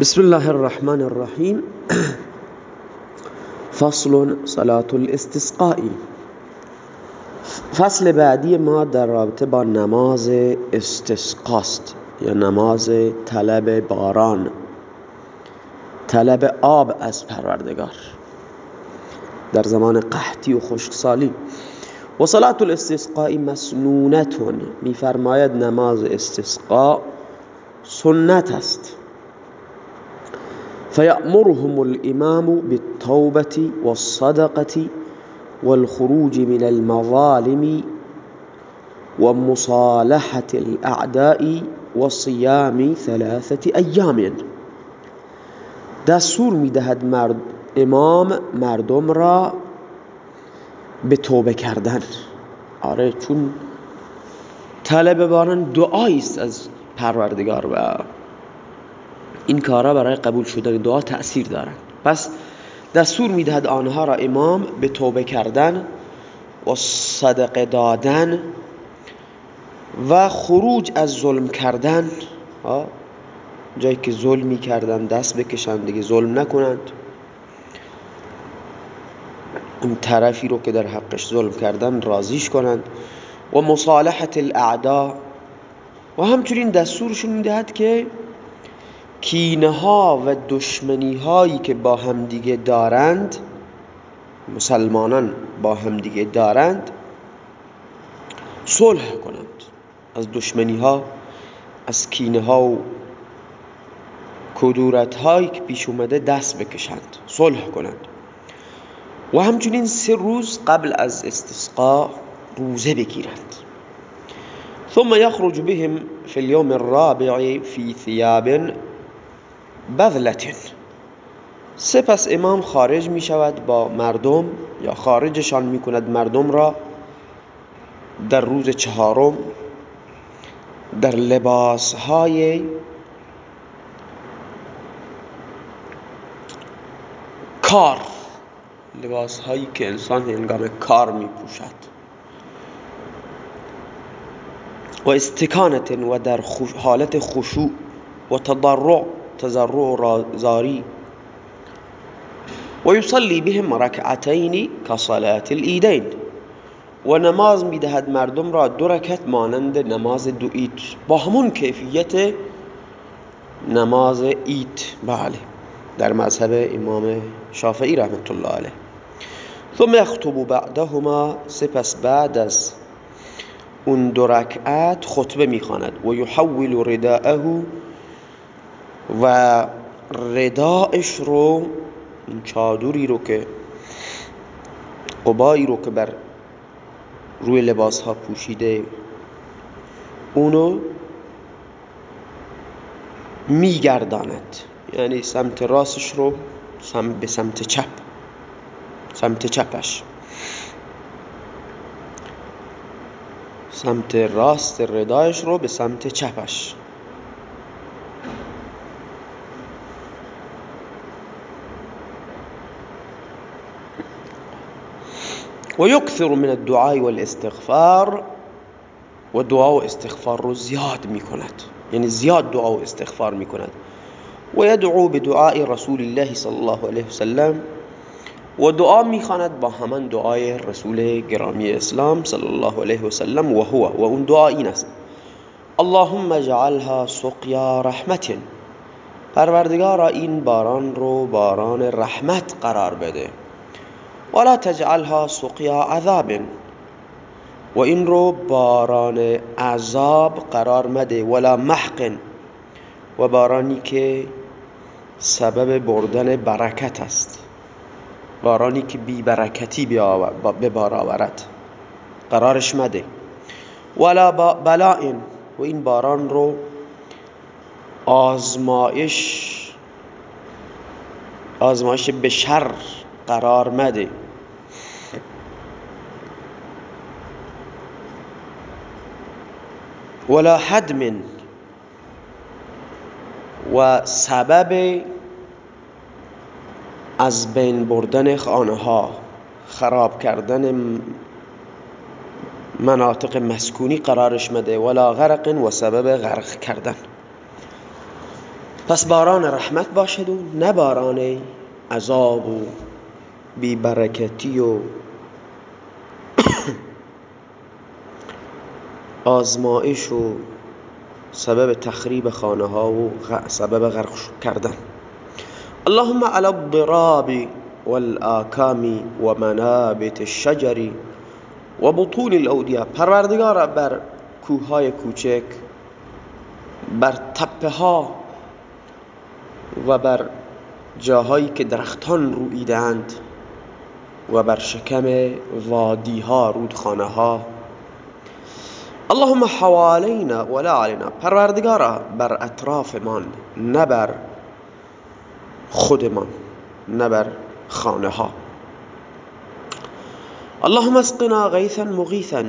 بسم الله الرحمن الرحیم. فصل صلاة الاستسقاء. فصل بعدی ما در رابطه با نماز استسقاست یا نماز طلب باران طلب آب از پروردگار. در زمان قحطی و خشکسالی. و صلاة الاستسقاء مسنونتون میفرماید نماز استسقاء سنت است. فيأمرهم الإمام بالتوبة والصدقة والخروج من المظالم ومصالحة الأعداء وصيام ثلاثة أيام. دستور میدهد مرد امام مردم را به توبه کردن. آره چون طلب باران دعایی است از پروردگار و این کارا برای قبول شدن دعا تأثیر دارن. پس دستور می‌دهد آنها را امام به توبه کردن و صدقه دادن و خروج از ظلم کردن. جایی که ظلم می‌کردن دست بکشند دیگه ظلم نکنند. اون طرفی رو که در حقش ظلم کردن رازیش کنند. و مصالحت الاعدا و همچنین دستورشون می‌دهد که کینه ها و دشمنی هایی که با همدیگه دارند مسلمانان با همدیگه دارند صلح کنند. از دشمنی ها از کینه ها و کدورت هایی که پیش اومده دست بکشند صلح کنند. و همچنین سه روز قبل از استسقا روزه بگیرند. ثم يخرج بهم في اليوم الرابع في ثياب بذلتن سپس امام خارج می شود با مردم یا خارجشان می کند مردم را در روز چهارم در لباس های کار. لباس هایی که انسان هنگام کار می پوشد. و استکانت و در حالت خشوع و تضرع. تزرع زاری و یصلی بهم رکعتین كصلاة الایدین و نماز می‌دهد مردم را دو رکعت مانند نماز دو اید با همون کیفیت نماز اید بله در مذهب امام شافعی رحمت الله علیه. ثم يخطب بعدهما سپس بعد از اون دو رکعت خطبه می‌خواند. و یحول رداءه و ردایش رو این چادری رو که قبایی رو که بر روی لباس ها پوشیده اونو میگرداند. یعنی سمت راستش رو به سمت چپ سمت چپش. سمت راست ردایش رو به سمت چپش. ويكثر من الدعاء والاستغفار و دعا و استغفار رو زیاد میکند یعنی زیاد دعا و استغفار بدعاء رسول الله صلی الله علیه وسلم. و دعا همان دعای رسول گرامی اسلام صلی الله علیه وسلم و هو. و اون دعا این است. اللهم اجعلها سقیا رحمت پروردگارا این باران رو باران رحمت قرار بده. ولا تجعلها سقیا عذاب و این رو باران عذاب قرار مده ولا محق. و بارانی که سبب بردن برکت است. بارانی که بی برکتی به بار آورد. قرارش مده. ولا بلاء و این باران رو آزمایش آزمایش به شر قرار مده. ولا حدم و سبب از بین بردن خانه خراب کردن مناطق مسکونی قرارش مده. ولا غرق و سبب غرق کردن. پس باران رحمت باشد و نه باران عذاب و بیبرکتی و آزمایش و سبب تخریب خانه ها و سبب غرق کردن. اللهم على الضراب والآکام ومنابت الشجر وبطون الاودیه پروردگار بر کوههای کوچک بر تپه ها و بر جاهایی که درختان رویدند و بر شکم وادی ها رودخانه ها اللهم حوالینا ولا علینا. پروردگارا بر اطرافمان نه بر خودمان نه بر خانه ها اللهم اسقنا غيثا مغيثا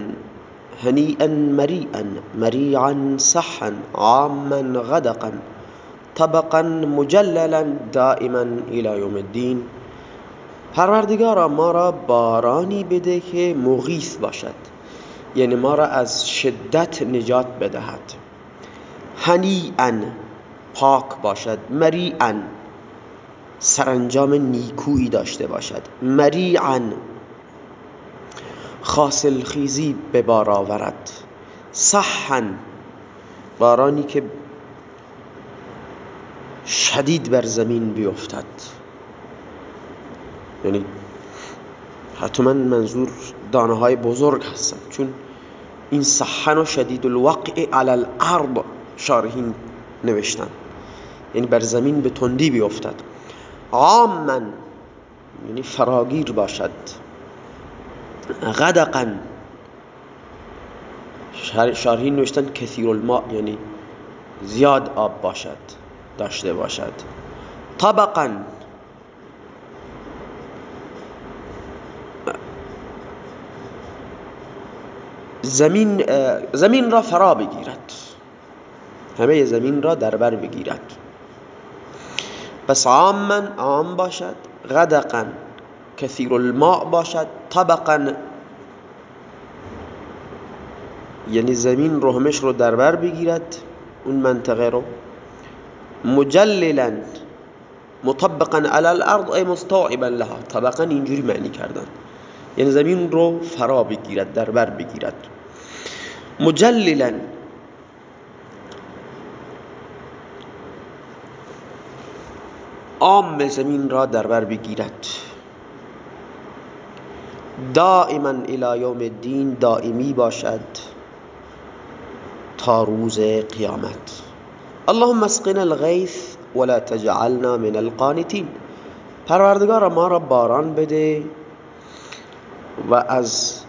هنيئا مريئا مريعا صحا عاما غدقا طبقا مجللا دائما الى يوم الدين پروردگارا ما را بارانی بده که مغیث باشد. یعنی ما را از شدت نجات بدهد. هنیئا پاک باشد. مریعا سرانجام نیکویی داشته باشد. مریعا خاصل خیزی به بار آورد. صحا بارانی که شدید بر زمین بیفتد. یعنی حتما منظور دانه های بزرگ هستن چون این صحن و شدید الوقع علی الارض شارحین نوشتن. یعنی بر زمین به تندی بیفتد. عاما یعنی فراگیر باشد. غدقا. شارحین نوشتن کثیر الماء یعنی زیاد آب باشد داشته باشد. طبقا. زمین زمین را فرا بگیرد. همه زمین را در بر بگیرد. پس عاما عام باشد غدقا کثیر الماء باشد طبقا. یعنی زمین رو همش رو در بر بگیرد اون منطقه رو. مجللا مطبقا على الارض ای مستوعبا لها. طبقا اینجوری معنی کردن. یعنی زمین رو فرا بگیرد در بر بگیرد. مجللا عام زمین را در بر بگیرد. دائما الى یوم الدین دائمی باشد تا روز قیامت. اللهم اسقنا الغیث ولا تجعلنا من القانتين پروردگار ما را باران بده و از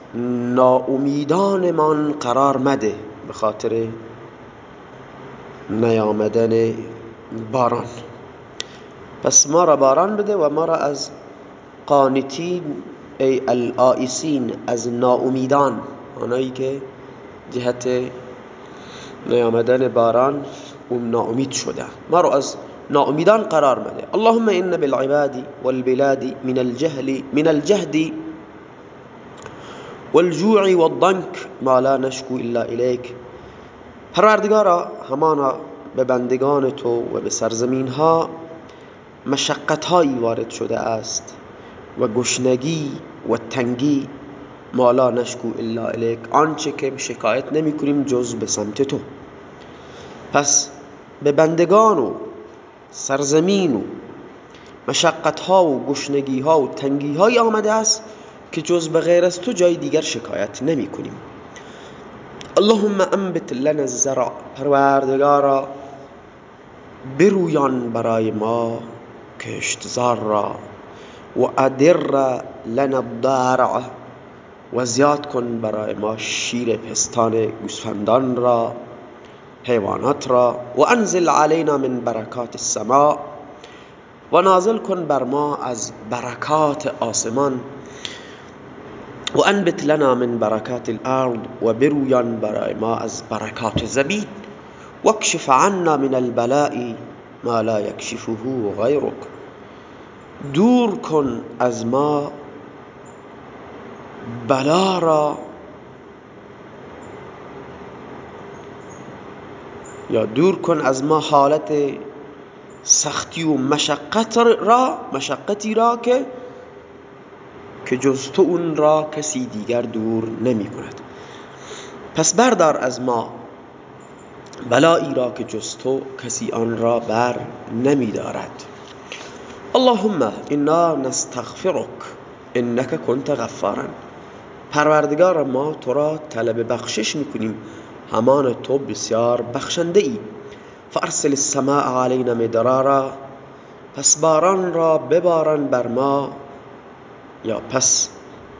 ناامیدانمان قرار مده به خاطر نیامدن باران. پس ما را باران بده و ما را از قانتین ای الائسین از ناامیدان آنایی که جهت نیامدن باران اون ناامید شده. ما را از ناامیدان قرار مده. اللهم ان بالعباد والبلاد من الجهل من الجهد والجوع والضنك ما لا نشكو الا اليك پروردگارا همانا به بندگان تو و به سرزمین ها مشقت هایی وارد شده است و گشنگی و تنگی ما لا نشکو الا الیک. آنچه که شکایت نمی کنیم جز به سمت تو. پس به بندگان و سرزمین و مشقت ها و گشنگی ها و تنگی های آمده است که جز به غیر از تو جای دیگر شکایت نمی کنیم. اللهم انبت لنا الزرع. پروردگارا برویان برای ما کشتزار را و ادر لنا الضارع و زیاد کن برای ما شیر پستان گوسفندان را حیوانات را و انزل علینا من برکات السماء و نازل کن بر ما از برکات آسمان. و انبت لنا من برکات الأرض و برویان برای ما از برکات زمین واکشف عنا من البلاء ما لا یکشفه غیرک دور کن از ما بلا را یا دور کن از ما حالت سختی و مشقت را مشقتی را که که جز تو اون را کسی دیگر دور نمی کند. پس بردار از ما. بلایی را که جز تو کسی آن را بر نمی دارد. اللهم انا نستغفرك انك كنت غفارا. پروردگار ما تو را طلب بخشش می‌کنیم همان تو بسیار بخشنده ای فارسل السماء علینا مدرارا. پس باران را بباران بر ما. یا پس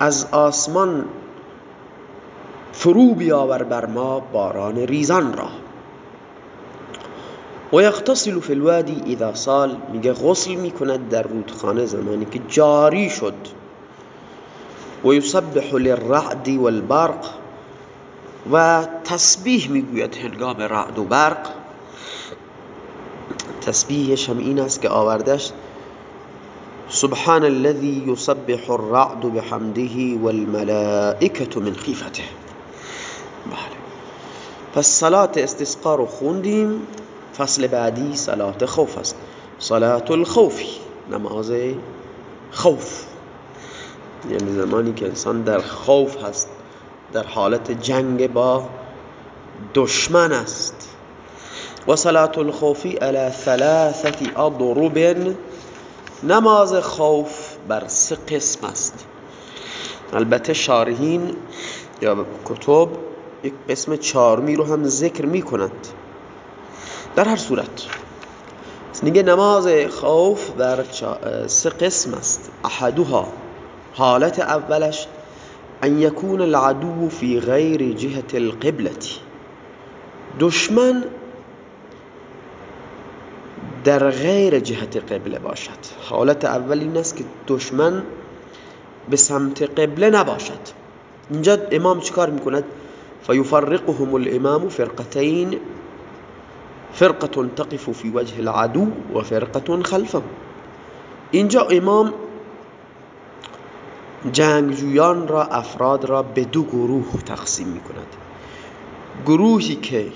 از آسمان فرو بیاور بر ما باران ریزان را. و یغتسل فی الوادی اذا سال میگه غسل می‌کند در رودخانه زمانی که جاری شد. و یسبح للرعد والبرق و تسبیح می‌گوید هنگام رعد و برق. تسبیحش هم این است که آوردش سبحان الذي يسبح الرعد بحمده والملائكة من خيفته. بله پس صلات فصل بعدی صلات خوف صلات الخوف نماز خوف. یعنی زمانی که انسان در خوف هست در حالت جنگ با دشمن است. و صلات الخوفی على ثلاثة اضرب نماز خوف بر سه قسم است. البته شارحین یا کتب یک قسم چارمی رو هم ذکر می کنند در هر صورت میگه نماز خوف در سه قسم است. احدها حالت اولش ان یکون العدو فی غیر جهت القبلة. دشمن در غیر جهت قبله باشد. حالت اول این است که دشمن به سمت قبله نباشد. اینجا امام چیکار می‌کند؟ فیفرقهم الامام فرقتین فرقة تقف في وجه العدو و فرقة خلفه. اینجا امام جنگجویان را افراد را به دو گروه تقسیم می کند گروهی که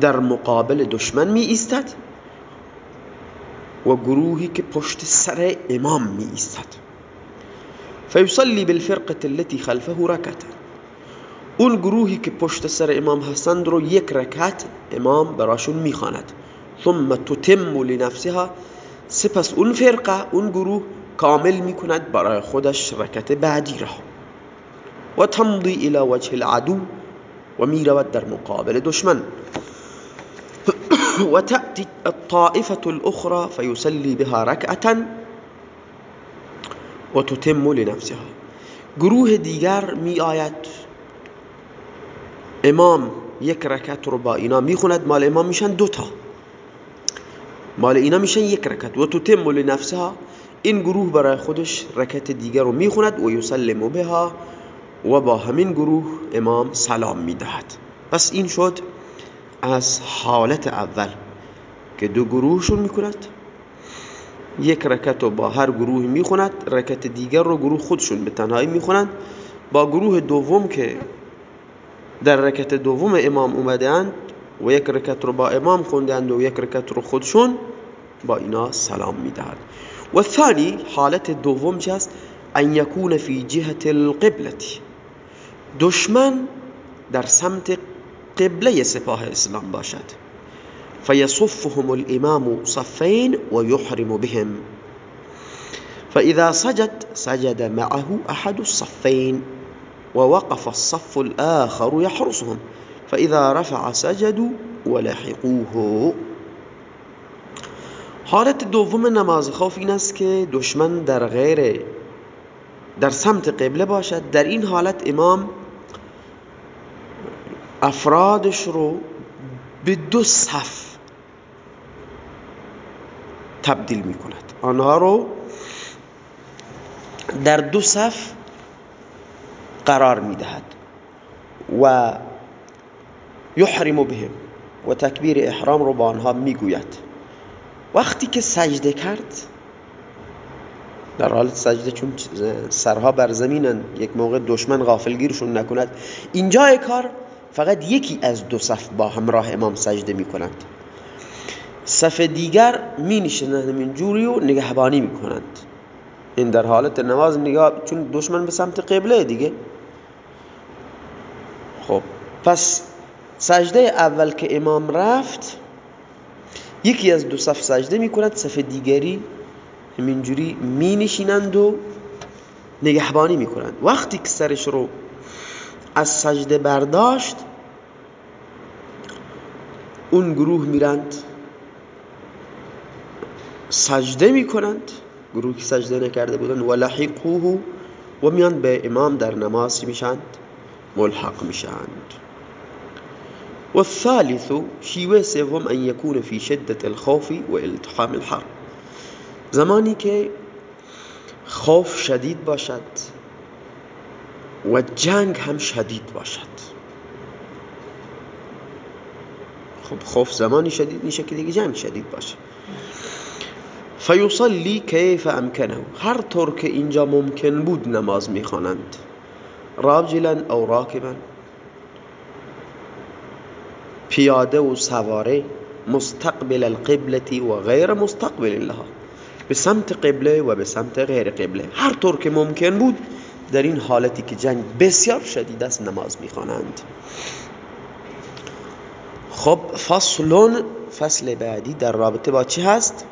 در مقابل دشمن می ایستد و گروهی که پشت سر امام می ایستد فیصلی بالفرقة التي خلفه رکتا اون گروهی که پشت سر امام هستند رو یک رکعت امام براشون میخواند. ثم تتم لنفسها. سپس اون فرقه اون گروه کامل میکند برای خودش رکعت بعدی را. و تمضی إلى وجه العدو و میرود در مقابل دشمن. و تأتی الطائفة الأخرى فيسلي بها ركعة و تتم لنفسها. گروه دیگر می آید. امام یک رکعت رو با اینا میخوند مال امام میشن دوتا مال اینا میشن یک رکعت. و تتم لنفسها. این گروه برای خودش رکعت دیگر رو میخوند و یسلم بها و با همین گروه امام سلام میدهد پس این شد. از حالت اول که دو گروهشون می‌کند یک رکعت رو با هر گروه می‌خوند رکعت دیگر رو گروه خودشون به تنهایی می‌خونند با گروه دوم که در رکت دوم امام اومدند و یک رکت رو با امام خوندند و یک رکت رو خودشون با اینا سلام می‌دهند. و ثانی حالت دوم چه است؟ ان یکون فی جهت القبلة. دشمن در سمت قبلة سپاه اسلام باشد. فیصفهم الإمام صفین و یحرم بهم. فإذا سجد سجد معه أحد الصفين ووقف الصف الآخر يحرسهم. فإذا رفع سجدوا ولحقوه. حالت دوم نماز خوف این است که دشمن در غیر در سمت قبله باشد. در این حالت امام افرادش رو به دو صف تبدیل می کند آنها رو در دو صف قرار می‌دهد. و یحرم بهم و تکبیر احرام رو با آنها می‌گوید. وقتی که سجده کرد در حالت سجده چون سرها بر زمینن یک موقع دشمن غافلگیرشون نکند. اینجای کار فقط یکی از دو صف با همراه امام سجده می‌کنند صف دیگر می نشینند جوری و نگهبانی می‌کنند. این در حالت نماز نگاه چون دشمن به سمت قبله دیگه. خب پس سجده اول که امام رفت یکی از دو صف سجده می‌کند صف دیگری همینجوری می نشینند و نگهبانی می‌کنند. وقتی که سرش رو از سجده برداشت اون گروه میرند. سجده می‌کنند. گروهی که سجده نکرده بودن. و لحقوه و میان به امام در نماز میشند. ملحق میشند. و الثالث شیوه سوم ان یکون فی شدت الخوف و التحام الحر. زمانی که خوف شدید باشد و جنگ هم شدید باشد. خب خوف زمانی شدید میشه که دیگه جنگ شدید باشه. فیصلی کیف امکنه. هر طور که اینجا ممکن بود نماز می‌خوانند. راجلا او راکبا. پیاده و سواره. مستقبل القبلة و غیر مستقبل لها به سمت قبله و به سمت غیر قبله. هر طور که ممکن بود در این حالتی که جنگ بسیار شدید است نماز می‌خوانند. خب فصلون فصل بعدی در رابطه با چی هست؟